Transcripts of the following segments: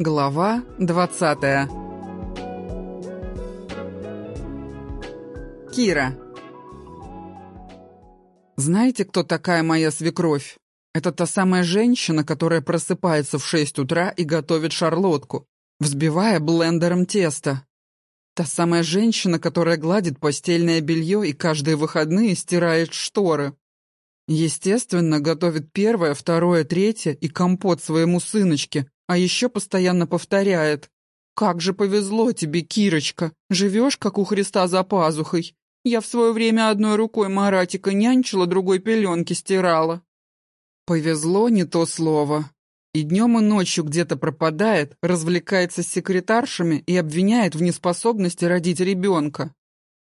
Глава двадцатая Кира Знаете, кто такая моя свекровь? Это та самая женщина, которая просыпается в шесть утра и готовит шарлотку, взбивая блендером тесто. Та самая женщина, которая гладит постельное белье и каждые выходные стирает шторы. Естественно, готовит первое, второе, третье и компот своему сыночке, а еще постоянно повторяет. «Как же повезло тебе, Кирочка! Живешь, как у Христа за пазухой. Я в свое время одной рукой Маратика нянчила, другой пеленки стирала». Повезло не то слово. И днем и ночью где-то пропадает, развлекается с секретаршами и обвиняет в неспособности родить ребенка.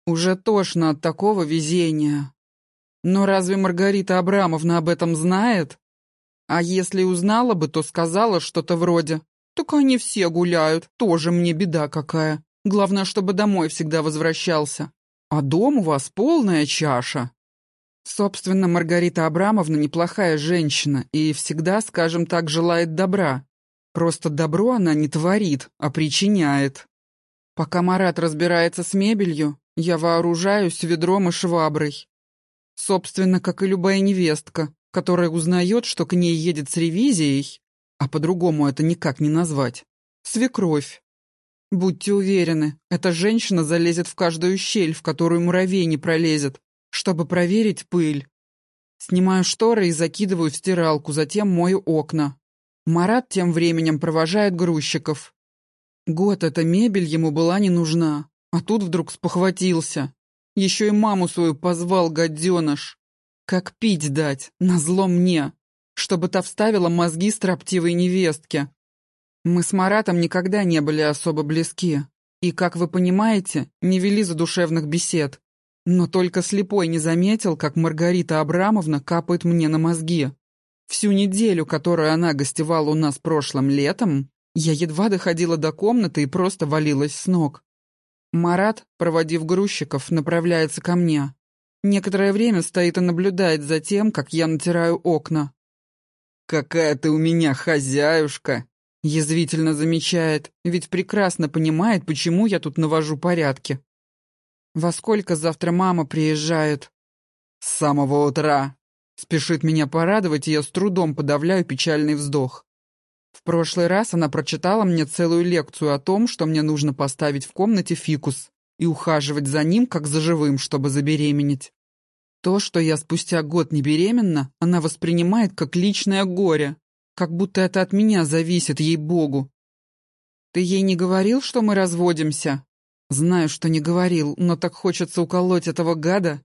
Уже тошно от такого везения. Но разве Маргарита Абрамовна об этом знает? А если узнала бы, то сказала что-то вроде «Так они все гуляют, тоже мне беда какая. Главное, чтобы домой всегда возвращался. А дом у вас полная чаша». Собственно, Маргарита Абрамовна неплохая женщина и всегда, скажем так, желает добра. Просто добро она не творит, а причиняет. Пока Марат разбирается с мебелью, я вооружаюсь ведром и шваброй. Собственно, как и любая невестка, которая узнает, что к ней едет с ревизией, а по-другому это никак не назвать, свекровь. Будьте уверены, эта женщина залезет в каждую щель, в которую муравей не пролезет, чтобы проверить пыль. Снимаю шторы и закидываю в стиралку, затем мою окна. Марат тем временем провожает грузчиков. Год эта мебель ему была не нужна, а тут вдруг спохватился. Еще и маму свою позвал, гаденыш. Как пить дать, назло мне, чтобы та вставила мозги строптивой невестке. Мы с Маратом никогда не были особо близки. И, как вы понимаете, не вели задушевных бесед. Но только слепой не заметил, как Маргарита Абрамовна капает мне на мозги. Всю неделю, которую она гостевала у нас прошлым летом, я едва доходила до комнаты и просто валилась с ног. Марат, проводив грузчиков, направляется ко мне. Некоторое время стоит и наблюдает за тем, как я натираю окна. «Какая ты у меня хозяюшка!» Язвительно замечает, ведь прекрасно понимает, почему я тут навожу порядки. «Во сколько завтра мама приезжает?» «С самого утра!» Спешит меня порадовать, и я с трудом подавляю печальный вздох. В прошлый раз она прочитала мне целую лекцию о том, что мне нужно поставить в комнате фикус и ухаживать за ним, как за живым, чтобы забеременеть. То, что я спустя год не беременна, она воспринимает как личное горе, как будто это от меня зависит, ей-богу. Ты ей не говорил, что мы разводимся? Знаю, что не говорил, но так хочется уколоть этого гада.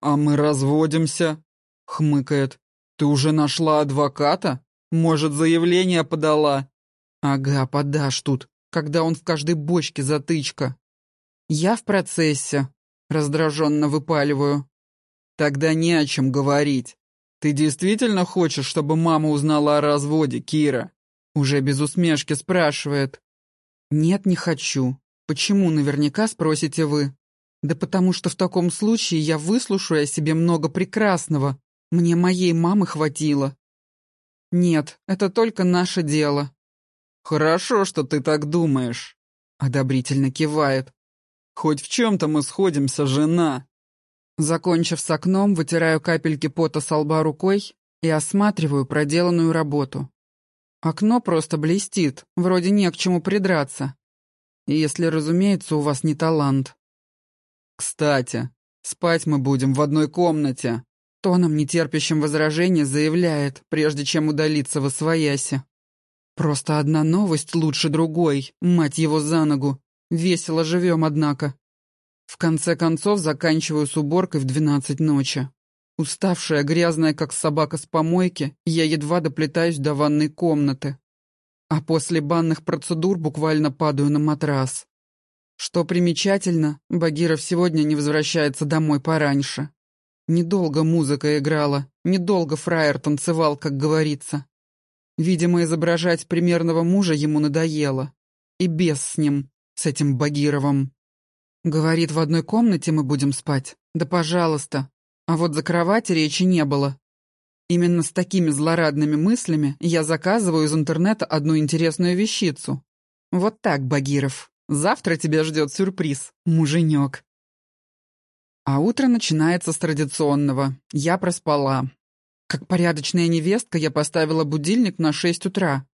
А мы разводимся, хмыкает. Ты уже нашла адвоката? Может, заявление подала? Ага, подашь тут, когда он в каждой бочке затычка. Я в процессе, раздраженно выпаливаю. Тогда не о чем говорить. Ты действительно хочешь, чтобы мама узнала о разводе, Кира? Уже без усмешки спрашивает. Нет, не хочу. Почему, наверняка спросите вы. Да потому что в таком случае я выслушаю о себе много прекрасного. Мне моей мамы хватило. «Нет, это только наше дело». «Хорошо, что ты так думаешь», — одобрительно кивает. «Хоть в чем-то мы сходимся, жена». Закончив с окном, вытираю капельки пота со лба рукой и осматриваю проделанную работу. Окно просто блестит, вроде не к чему придраться. Если, разумеется, у вас не талант. «Кстати, спать мы будем в одной комнате», Тоном, нетерпящим возражения, заявляет, прежде чем удалиться во свояси. «Просто одна новость лучше другой, мать его за ногу. Весело живем, однако». В конце концов заканчиваю с уборкой в двенадцать ночи. Уставшая, грязная, как собака с помойки, я едва доплетаюсь до ванной комнаты. А после банных процедур буквально падаю на матрас. Что примечательно, Багиров сегодня не возвращается домой пораньше. Недолго музыка играла, недолго фраер танцевал, как говорится. Видимо, изображать примерного мужа ему надоело. И без с ним, с этим Багировым. Говорит, в одной комнате мы будем спать. Да пожалуйста. А вот за кровать речи не было. Именно с такими злорадными мыслями я заказываю из интернета одну интересную вещицу. Вот так, Багиров. Завтра тебя ждет сюрприз, муженек. А утро начинается с традиционного. Я проспала. Как порядочная невестка я поставила будильник на шесть утра.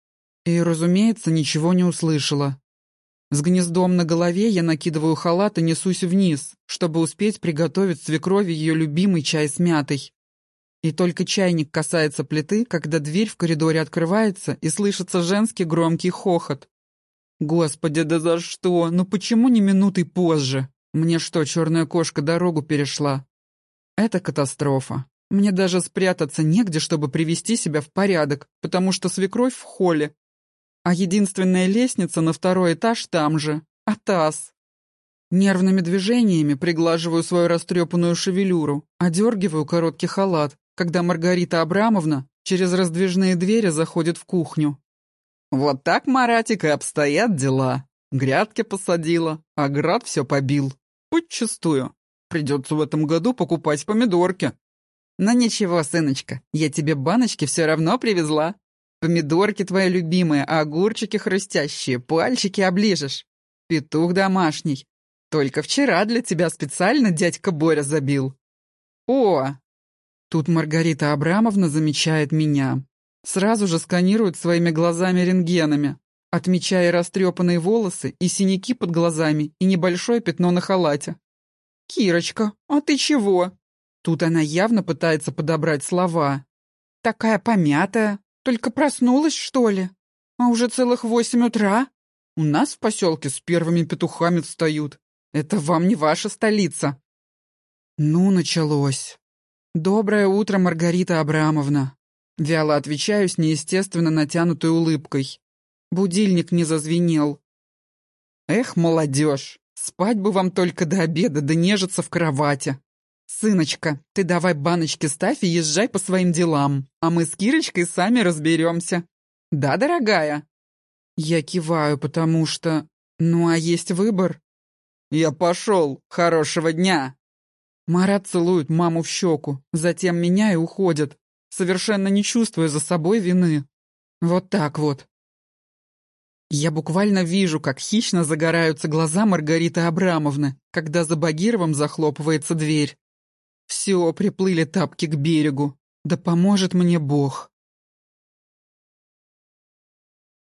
И, разумеется, ничего не услышала. С гнездом на голове я накидываю халат и несусь вниз, чтобы успеть приготовить свекрови ее любимый чай с мятой. И только чайник касается плиты, когда дверь в коридоре открывается и слышится женский громкий хохот. Господи, да за что? Ну почему не минутой позже? Мне что, черная кошка дорогу перешла? Это катастрофа. Мне даже спрятаться негде, чтобы привести себя в порядок, потому что свекровь в холле. А единственная лестница на второй этаж там же. Атас. Нервными движениями приглаживаю свою растрепанную шевелюру, одергиваю короткий халат, когда Маргарита Абрамовна через раздвижные двери заходит в кухню. «Вот так, Маратик, и обстоят дела. Грядки посадила, а град все побил. Подчистую. Придется в этом году покупать помидорки». «Но ничего, сыночка, я тебе баночки все равно привезла. Помидорки твои любимые, огурчики хрустящие, пальчики оближешь. Петух домашний. Только вчера для тебя специально дядька Боря забил». «О, Тут Маргарита Абрамовна замечает меня. Сразу же сканирует своими глазами-рентгенами, отмечая растрепанные волосы и синяки под глазами и небольшое пятно на халате. «Кирочка, а ты чего?» Тут она явно пытается подобрать слова. «Такая помятая. Только проснулась, что ли? А уже целых восемь утра? У нас в поселке с первыми петухами встают. Это вам не ваша столица». Ну, началось. «Доброе утро, Маргарита Абрамовна!» Вяло отвечаю с неестественно натянутой улыбкой. Будильник не зазвенел. «Эх, молодежь! Спать бы вам только до обеда, да нежиться в кровати!» «Сыночка, ты давай баночки ставь и езжай по своим делам, а мы с Кирочкой сами разберемся. Да, дорогая?» Я киваю, потому что... Ну, а есть выбор. «Я пошел! Хорошего дня!» Марат целует маму в щеку, затем меня и уходит, совершенно не чувствуя за собой вины. Вот так вот. Я буквально вижу, как хищно загораются глаза Маргариты Абрамовны, когда за Багировым захлопывается дверь. Все, приплыли тапки к берегу. Да поможет мне Бог.